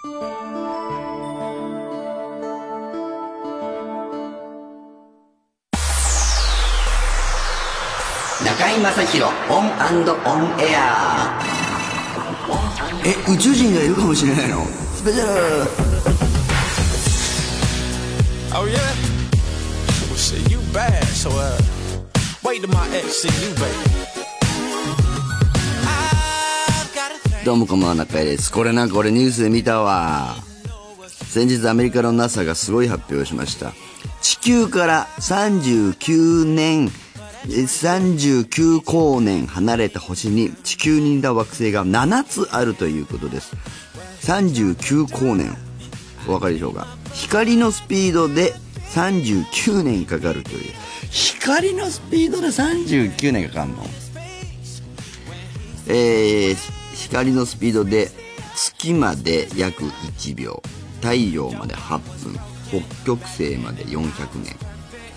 中井正広オンオンエアえ宇宙人がいるかもしれないのスペシャル Oh yeah? Well shit, you bad, so uh wait till my ex see you, baby. どうもこんばんは中井です。これなんか俺ニュースで見たわ。先日アメリカの NASA がすごい発表しました。地球から39年39光年離れた星に地球に似た惑星が7つあるということです。39光年。お分かりでしょうか？光のスピードで39年かかるという。光のスピードで39年かかるの？えー光のスピードで月まで約1秒太陽まで8分北極星まで400年。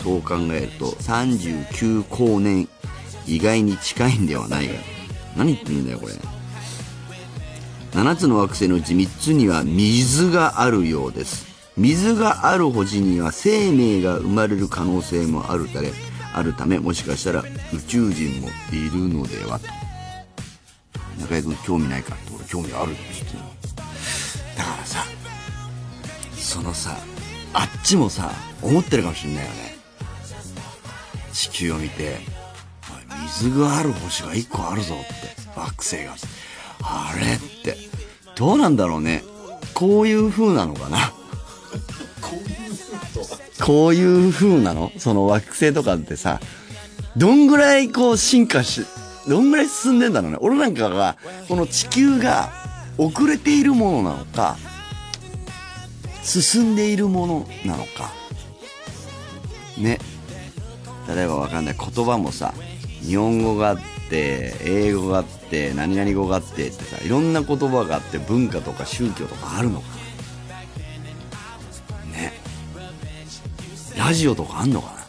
そう考えると39光年意外に近いんではないか。何言ってんだよこれ。7つの惑星のうち3つには水があるようです。水がある星には生命が生まれる可能性もあるためあるためもしかしたら宇宙人もいるのではと。中居君興味ないかって俺興味あるって言ってだからさそのさあっちもさ思ってるかもしんないよね。地球を見て水がある星が1個あるぞって惑星が。あれってどうなんだろうね。こういう風なのかな。こういう風なの？その惑星とかってさどんぐらいこう進化しどんぐらい進んでんだろうね。俺なんかがこの地球が遅れているものなのか進んでいるものなのか。ね。例えばわかんない。言葉もさ日本語があって英語があって何々語があってってさいろんな言葉があって文化とか宗教とかあるのか。なね。ラジオとかあんのかな。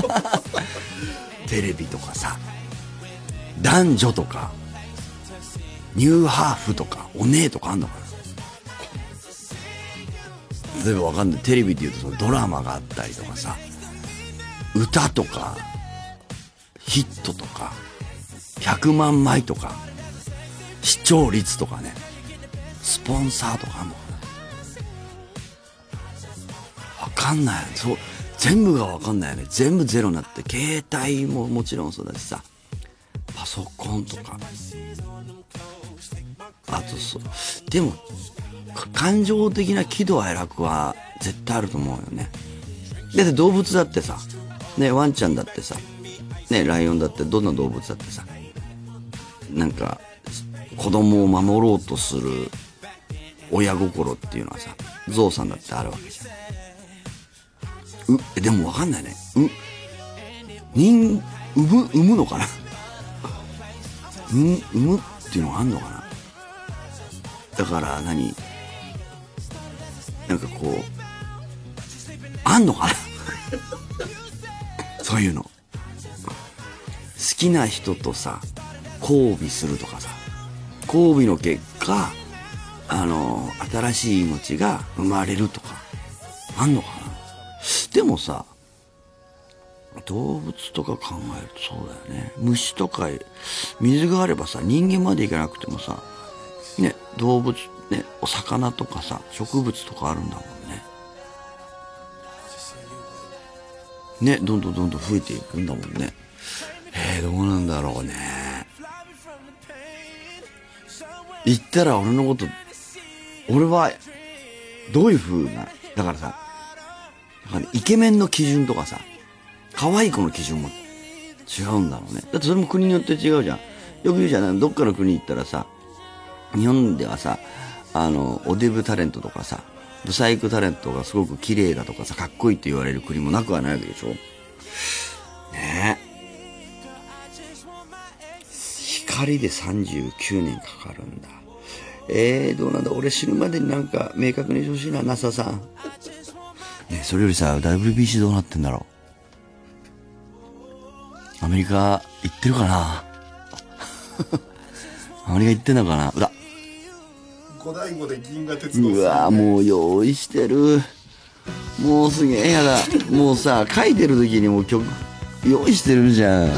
テレビとかさ。男女とかニューハーフとかお姉とかあんのかな？例えばわかんない。テレビで言うとそのドラマがあったりとかさ歌とかヒットとか100万枚とか視聴率とかねスポンサーとかあんのかな？わかんない。そう全部がわかんないよね。全部ゼロになって携帯ももちろんそうだしさパソコンとか。あとそう。でも感情的な喜怒哀楽は絶対あると思うよね。だって動物だってさ。ねワンちゃんだってさ。ねライオンだってどんな動物だってさ。なんか子供を守ろうとする親心っていうのはさゾウさんだってあるわけじゃん。うでも分かんないね。う人産む産むのかな？産産むっていうのがあんのかな？だから何？なんかこうあんのかな？そういうの。好きな人とさ交尾するとかさ交尾の結果あの新しい命が生まれるとかあんのかな？でもさ動物とか考えるとそうだよね。虫とか水があればさ人間までいかなくてもさね動物ねお魚とかさ植物とかあるんだもんね。ねどんどんどんどん増えていくんだもんね。えー、どうなんだろうね。言ったら俺のこと俺はどういう風なだからさなんかねイケメンの基準とかさ可愛い子の基準も違うんだろうね。だってそれも国によって違うじゃん。よく言うじゃん。どっかの国行ったらさ日本ではさあのおデブタレントとかさブサイクタレントがすごく綺麗だとかさかっこいいって言われる国もなくはないわけでしょ。ね。え光で39年かかるんだ。えー、どうなんだ？俺死ぬまでになんか明確にしてほしいな NASA さん。ねそれよりさ WBC どうなってんだろう？アメリカ行ってるかな？アメリカ行ってんのかな？うだ小太鼓で銀河鉄道うわもう用意してる。もうすげえやだ。もうさ書いてる時にもう曲用意してるじゃん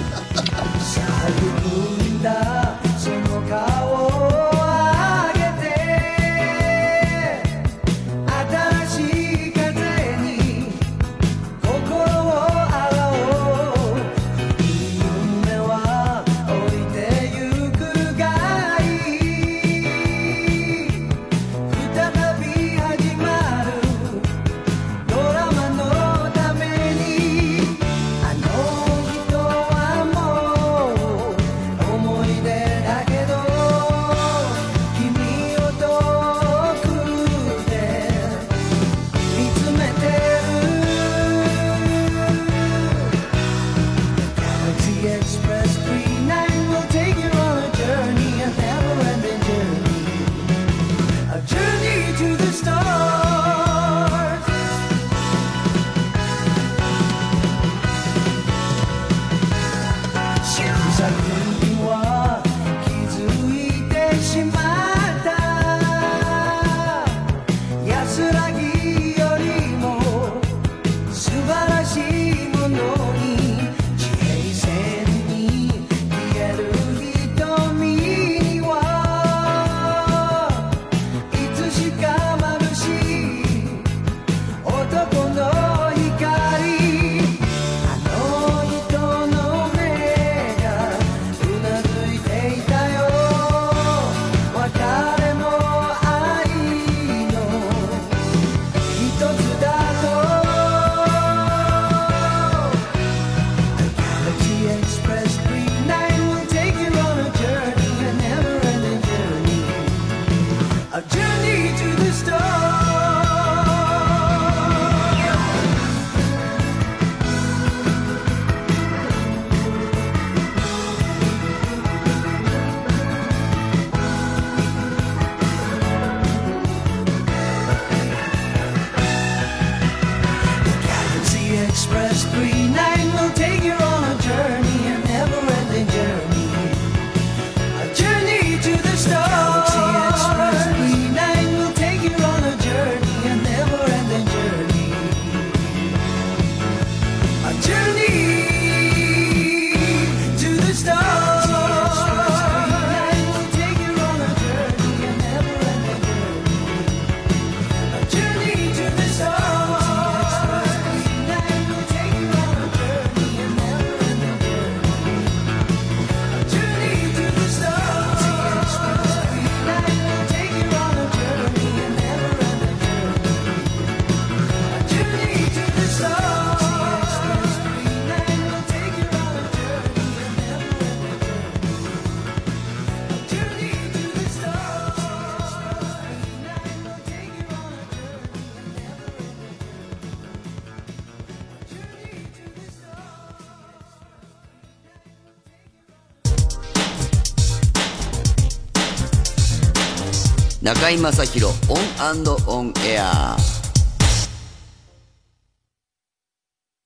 中居正広オンオンエア。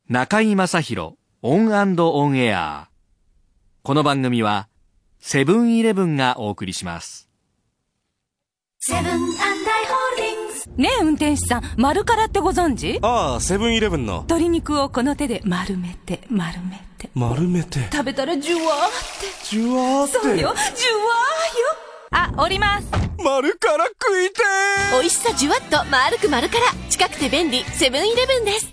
中居正広オンオンエア。この番組はセブンイレブンがお送りします。セブンアイ・ホールディングス。ねえ運転手さん丸からってご存知？ああ、セブンイレブンの。鶏肉をこの手で丸めて丸めて。丸めて。食べたらジュワーって。ジュワーって。そうよジュワーよあ降ります。丸から食いて美味しさじゅわっと丸く丸から。近くて便利。セブンイレブンです。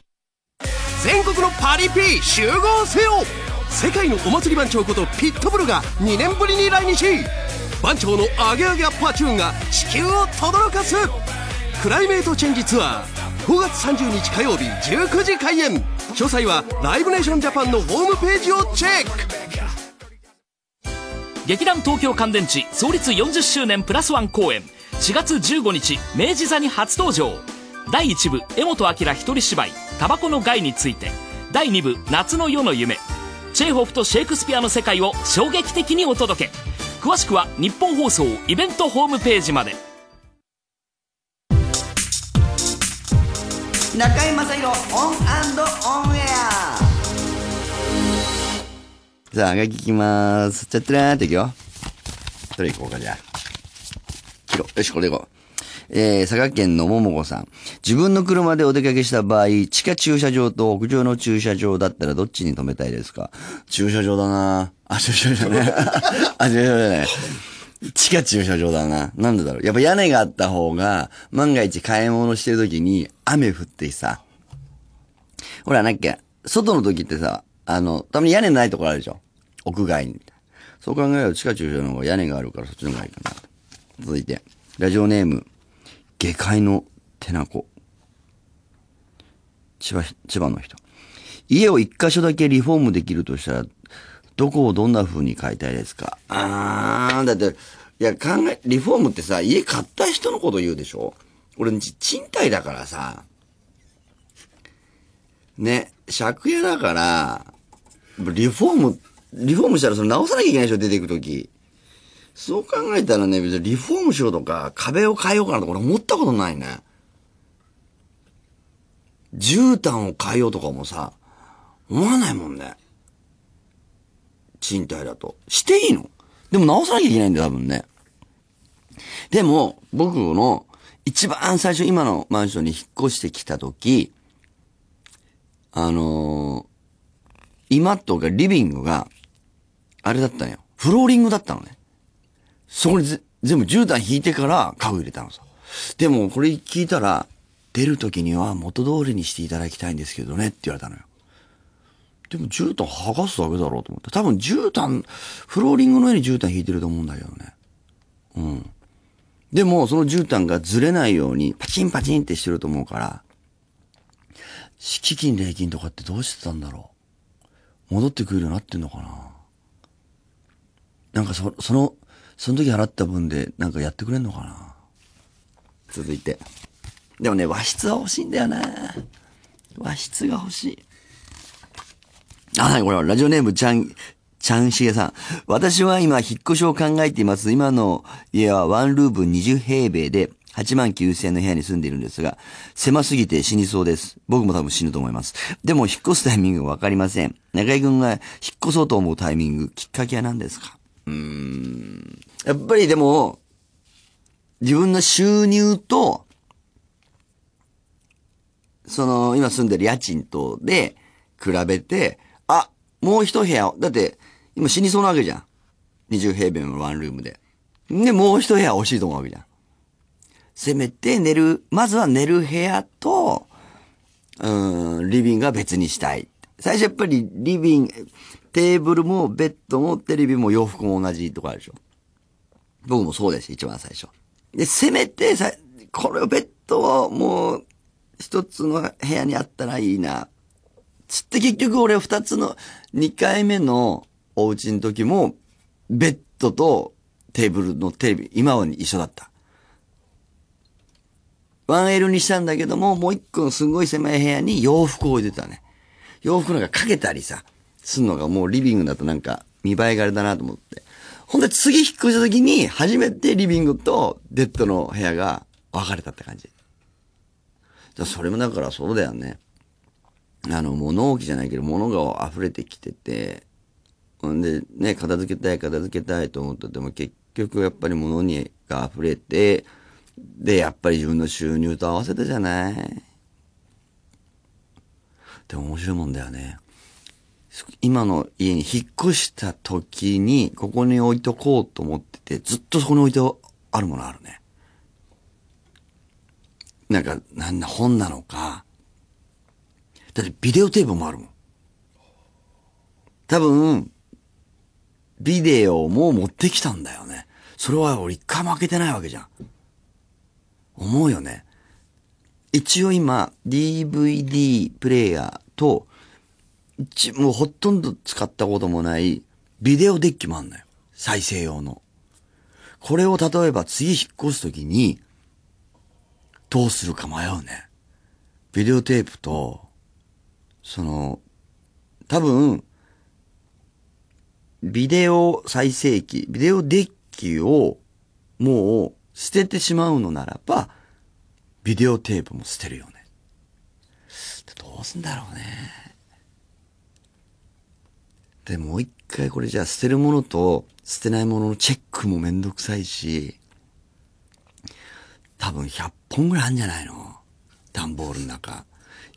全国のパリピ集合せよ。世界のお祭り番長ことピットブルが2年ぶりに来日。番長のアゲアゲアッパーチューンが地球を轟かす。 Climate Change Tour。5月30日火曜日19時開演。詳細はライブネーションジャパンのホームページをチェック劇団東京乾電池創立40周年プラスワン公演。4月15日明治座に初登場。第1部江本明一人芝居「タバコの害について」第2部「夏の夜の夢」チェーホフとシェイクスピアの世界を衝撃的にお届け。詳しくは日本放送イベントホームページまで。中居正広オンオンエア。さあ、はがきいきまーす。ちゃってらーっていくよ。どれいこうか、じゃあ。切ろ。よし、これいこう。えー、佐賀県のももこさん。自分の車でお出かけした場合、地下駐車場と屋上の駐車場だったらどっちに止めたいですか？駐車場だなあ、駐車場ね。あ、駐車場じゃない。地下駐車場だな。なんでだろう。やっぱ屋根があった方が、万が一買い物してる時に雨降ってさ、ほら、なんか、外の時ってさ、あの、たまに屋根ないところあるでしょ屋外に。そう考えると地下駐車場の方が屋根があるからそっちの方がいいかな。続いて、ラジオネーム、下界の手なこ。千葉、千葉の人。家を一箇所だけリフォームできるとしたら、どこをどんな風に買いたいですか？あー、だって、いや、考え、リフォームってさ、家買った人のこと言うでしょ？俺、賃貸だからさ、ね、借家だから、リフォーム、リフォームしたらそれ直さなきゃいけないでしょ、出ていくとき。そう考えたらね、別にリフォームしろとか、壁を変えようかなとか俺思ったことないね。絨毯を変えようとかもさ、思わないもんね。賃貸だと。していいの？でも直さなきゃいけないんだよ、多分ね。でも、僕の一番最初今のマンションに引っ越してきたとき、あのー今とかリビングが、あれだったのよ。フローリングだったのね。そこに全部絨毯引いてから家具入れたのさ。でもこれ聞いたら、出る時には元通りにしていただきたいんですけどねって言われたのよ。でも絨毯剥がすだけだろうと思って。多分絨毯、フローリングの上に絨毯引いてると思うんだけどね。うん。でもその絨毯がずれないようにパチンパチンってしてると思うから、敷金礼金とかってどうしてたんだろう？戻ってくるようになってんのかな？なんかそ、その、その時払った分でなんかやってくれんのかな？続いて。でもね、和室は欲しいんだよな和室が欲しい。あ、はい、これは、ラジオネームちゃん、ちゃんしげさん。私は今、引っ越しを考えています。今の家はワンルーム20平米で、8万9000円の部屋に住んでいるんですが、狭すぎて死にそうです。僕も多分死ぬと思います。でも、引っ越すタイミングがわかりません。中井くんが引っ越そうと思うタイミング、きっかけは何ですか？うーん。やっぱりでも、自分の収入と、その、今住んでる家賃とで、比べて、あ、もう一部屋、だって、今死にそうなわけじゃん。20平米のワンルームで。で、もう一部屋欲しいと思うわけじゃん。せめて寝る、まずは寝る部屋と、うん、リビングは別にしたい。最初やっぱりリビング、テーブルもベッドもテレビも洋服も同じとかあるでしょ。僕もそうです、一番最初。で、せめてさ、これをベッドをもう一つの部屋にあったらいいな。つって結局俺二つの、二回目のお家の時も、ベッドとテーブルのテレビ、今は一緒だった。1L にしたんだけども、もう一個のすごい狭い部屋に洋服を置いてたね。洋服なんかかけたりさ、すんのがもうリビングだとなんか見栄えがあれだなと思って。ほんで次引っ越した時に初めてリビングとベッドの部屋が分かれたって感じ。だそれもだからそうだよね。あの、物置じゃないけど物が溢れてきてて、ほんでね、片付けたい片付けたいと思ってても結局やっぱり物にが溢れて、で、やっぱり自分の収入と合わせてじゃない？でも面白いもんだよね。今の家に引っ越した時に、ここに置いとこうと思ってて、ずっとそこに置いてあるものあるね。なんか、なんだ、本なのか。だってビデオテープもあるもん。多分、ビデオも持ってきたんだよね。それは俺一回も開けてないわけじゃん。思うよね。一応今、DVD プレイヤーと、もうほとんど使ったこともない、ビデオデッキもあんのよ。再生用の。これを例えば次引っ越すときに、どうするか迷うね。ビデオテープと、その、多分、ビデオ再生機、ビデオデッキをもう捨ててしまうのならば、ビデオテープも捨てるよね。どうすんだろうね。で、もう一回これじゃあ捨てるものと捨てないもののチェックもめんどくさいし、多分100本ぐらいあるんじゃないの？段ボールの中。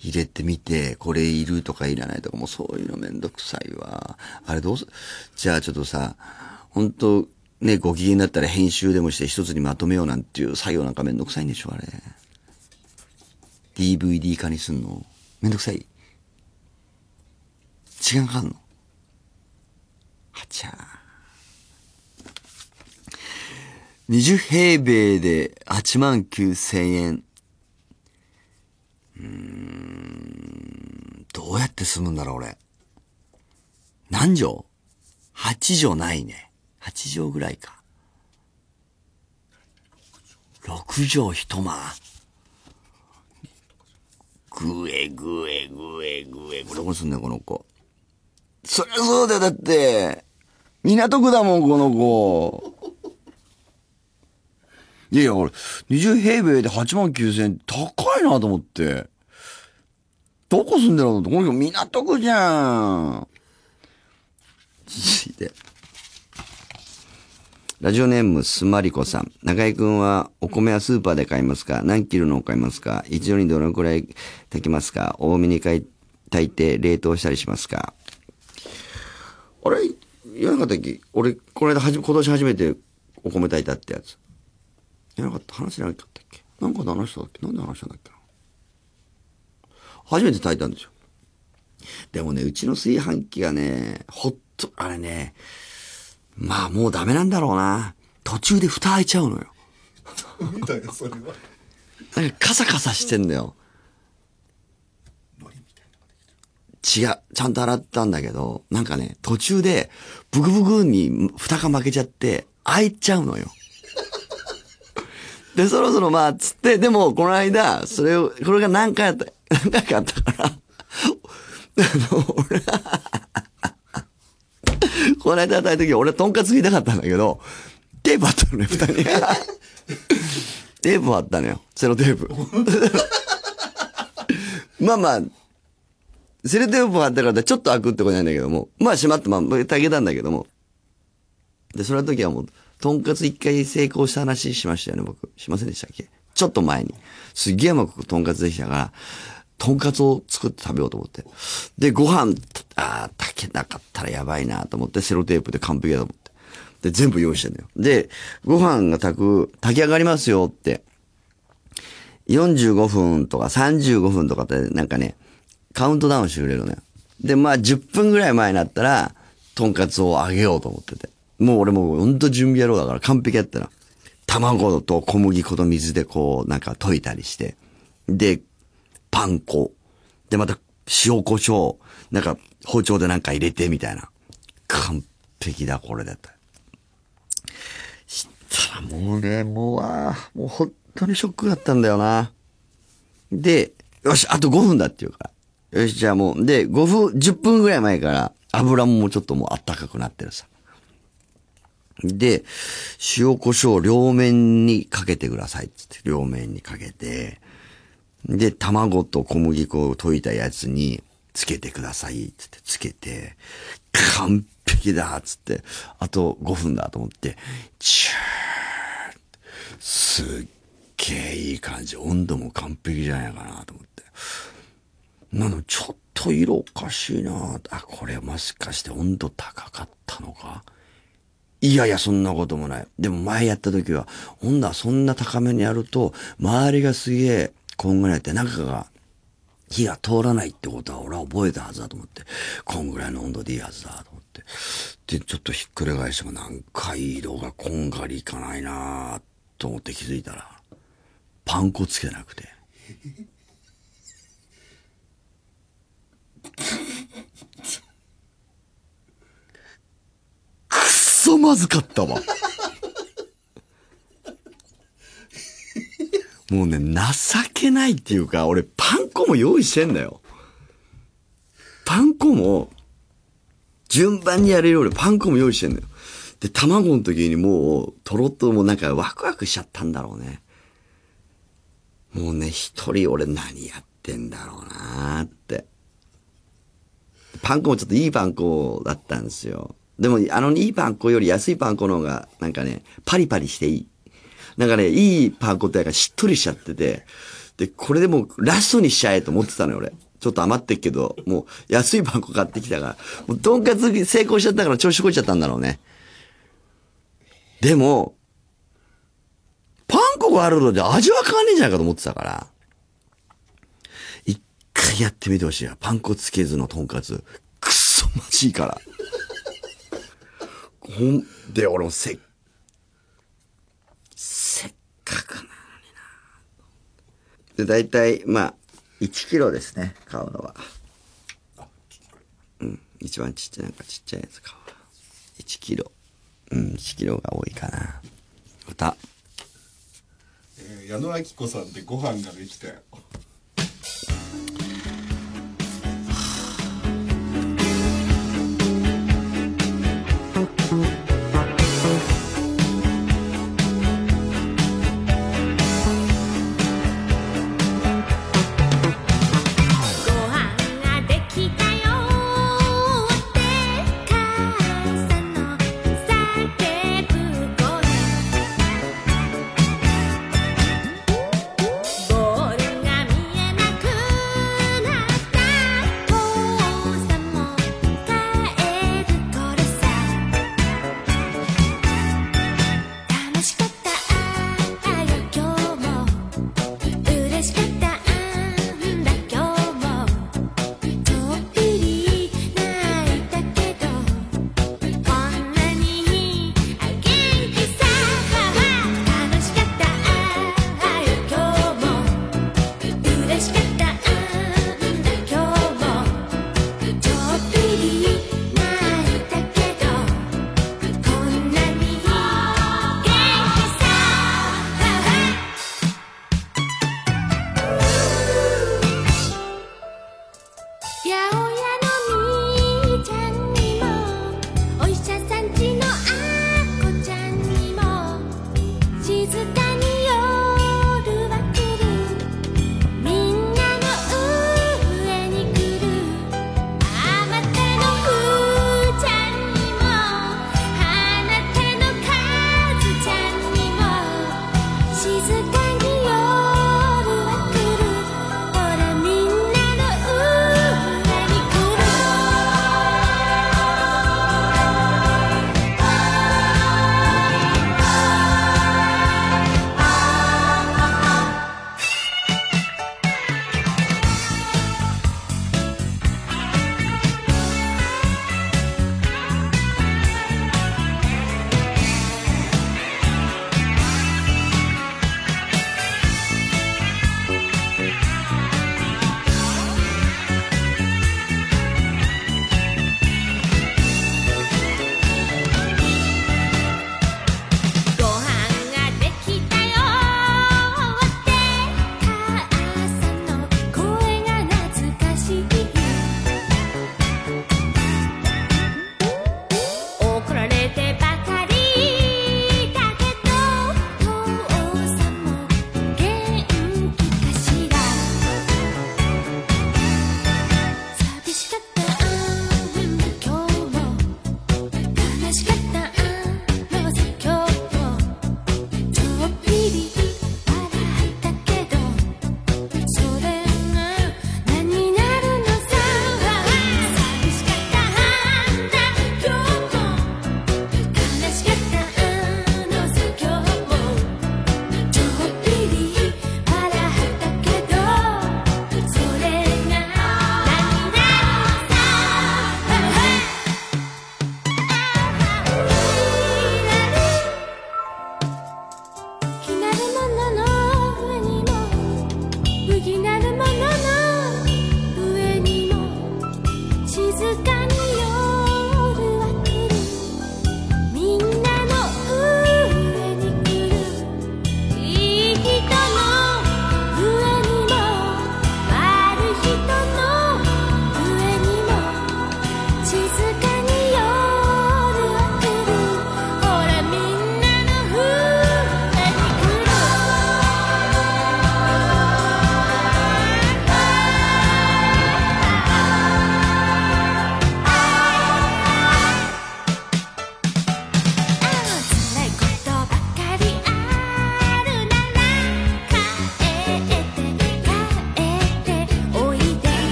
入れてみて、これいるとかいらないとか、もそういうのめんどくさいわ。あれどうす、じゃあちょっとさ、本当ね、ご機嫌だったら編集でもして一つにまとめようなんていう作業なんかめんどくさいんでしょ、あれ。DVD 化にすんのめんどくさい時間かかんのはちゃー。20平米で8万9千円。うーん、どうやって住むんだろう、俺。何畳 ?8 畳ないね。8畳ぐらいか。6畳一間。ぐえぐえぐえぐえ。これどこに住んだよ、この子？そりゃそうだよ、だって。港区だもん、この子。いやいや、俺、20平米で8万9千円、高いなと思って。どこ住んでるの？この子港区じゃん。続いて。ラジオネームスマリコさん。中井くんはお米はスーパーで買いますか？何キロのを買いますか？一度にどのくらい炊きますか？多めに買い炊いて冷凍したりしますか？あれ？言わなかったっけ？俺、この間はじ、今年初めてお米炊いたってやつ。言わなかった。話じゃなかったっけ？なんかで話したっけ？なんで話したんだっけな？初めて炊いたんですよ。でもね、うちの炊飯器がね、ほっと、あれね、まあもうダメなんだろうな。途中で蓋開いちゃうのよ。なんだよ、それは。なんかカサカサしてんだよ。違う。ちゃんと洗ったんだけど、なんかね、途中で、ブクブクに蓋が負けちゃって、開いちゃうのよ。で、そろそろまあ、つって、でも、この間、それを、これが何回あった、何回かあったから、あの、俺、この間与えた時、俺、とんかつ食いたかったんだけど、テープあったのね、蓋に。テープあったのよ。セロテープ。まあまあ、セロテープあったからちょっと開くってことなんだけども、まあ閉まって、まあ、炊けたんだけども。で、その時はもう、とんかつ一回成功した話しましたよね、僕。しませんでしたっけ？ちょっと前に。すっげえうまくとんかつできたから、とんかつを作って食べようと思って。で、ご飯、ああ、炊けなかったらやばいなと思って、セロテープで完璧だと思って。で、全部用意してんだよ。で、ご飯が炊く、炊き上がりますよって。45分とか35分とかってなんかね、カウントダウンしてくれるのよ。で、まあ10分ぐらい前になったら、とんかつを揚げようと思ってて。もう俺もうほんと準備野郎だから完璧やったら。卵と小麦粉と水でこう、なんか溶いたりして。で、パン粉。で、また塩胡椒。なんか包丁でなんか入れてみたいな。完璧だ、これだった。したらもうね、もう、ああ、もう本当にショックだったんだよな。で、よし、あと5分だっていうから。よし、じゃあもう、で、5分、10分ぐらい前から、油ももうちょっともうあったかくなってるさ。で、塩胡椒両面にかけてくださいっつって、両面にかけて、で、卵と小麦粉を溶いたやつにつけてくださいつってつけて、完璧だつって、あと5分だと思って、チューすっげえいい感じ。温度も完璧じゃないかなと思って。なの、ちょっと色おかしいなあ、これもしかして温度高かったのか？いやいや、そんなこともない。でも前やった時は、温度はそんな高めにやると、周りがすげえ、こんぐらいって中が、火が通らないってことは俺は覚えたはずだと思って、こんぐらいの温度でいいはずだと思って。で、ちょっとひっくり返してもなんか色がこんがりいかないなと思って気づいたら、パン粉つけなくて。くっそまずかったわ。もうね、情けないっていうか、俺パン粉も用意してんだよ。パン粉も、順番にやれるようにパン粉も用意してんだよ。で、卵の時にもう、とろっともうなんかワクワクしちゃったんだろうね。もうね、一人俺何やってんだろうなーって。パン粉もちょっといいパン粉だったんですよ。でも、あのいいパン粉より安いパン粉の方が、なんかね、パリパリしていい。なんかね、いいパン粉ってなんかしっとりしちゃってて、で、これでもうラストにしちゃえと思ってたのよ、俺。ちょっと余ってっけど、もう安いパン粉買ってきたから、もうとんかつ成功しちゃったから調子こいちゃったんだろうね。でも、パン粉があるので味は変わんねえんじゃないかと思ってたから、一回やってみてほしいわ。パン粉つけずのとんかつ。くっそまじいから。ほんで、俺もせっ、せっかくなのにな。で、大体、まあ、1キロですね、買うのは。うん、一番ちっちゃい、なんかちっちゃいやつ買うわ。1キロ。うん、1キロが多いかな。また、えー矢野明子さんでご飯ができたよ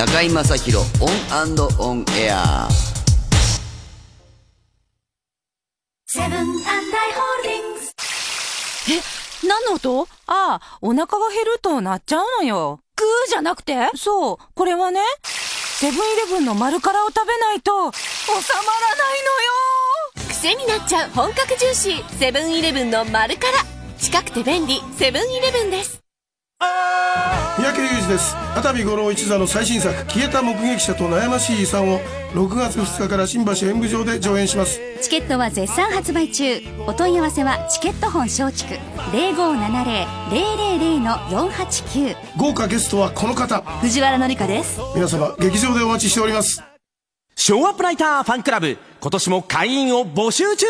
中居正広オンオンエアセブンアイ・ホールディングス。え、何の音？ああ、お腹が減ると鳴っちゃうのよ。グーじゃなくて？そう、これはね、セブンイレブンの丸からを食べないと、収まらないのよ。癖になっちゃう本格ジューシーセブンイレブンの丸から近くて便利セブンイレブンです三宅裕二です。熱海五郎一座の最新作「消えた目撃者と悩ましい遺産」を6月2日から新橋演舞場で上演します。チケットは絶賛発売中。お問い合わせはチケット本松竹。0570-000-489豪華ゲストはこの方。藤原紀香です。皆様劇場でお待ちしております。ショーアップライターファンクラブ。今年も会員を募集中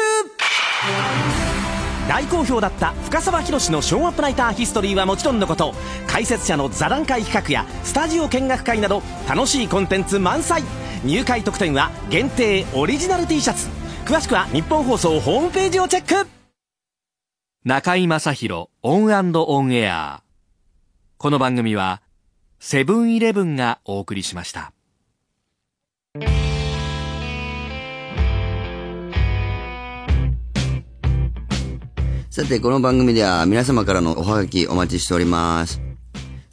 大好評だった深澤弘のショウアップナイターヒストリーはもちろんのこと解説者の座談会企画やスタジオ見学会など楽しいコンテンツ満載。入会特典は限定オリジナル T シャツ。詳しくはニッポン放送ホームページをチェック。中居正広オンオンエア。この番組はセブンイレブンがお送りしました。さて、この番組では皆様からのおはがきお待ちしております。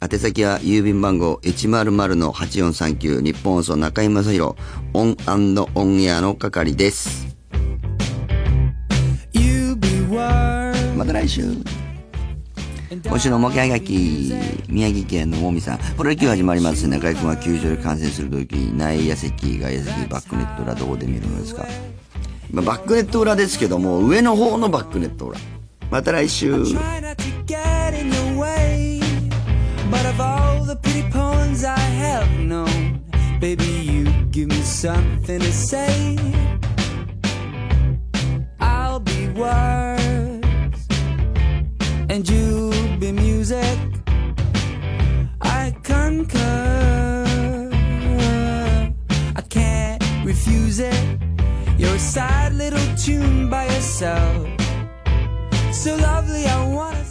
宛先は郵便番号100-8439ニッポン放送中居正広 ON and ON AIR の係です。また来週。今週の模型はがき、宮城県のもみさん。プロ野球始まります。中居君は球場で観戦するとき、内野席、外野席、バックネット裏どこで見るのですか？まあバックネット裏ですけども、上の方のバックネット裏。また来週。 Try not to get in your way. But of all the pretty poems I have known, baby, you give me something to say. I'll be words, and you'll be music. I concur. I can't refuse it. You're a sad little tune by yourself. So lovely, I wanna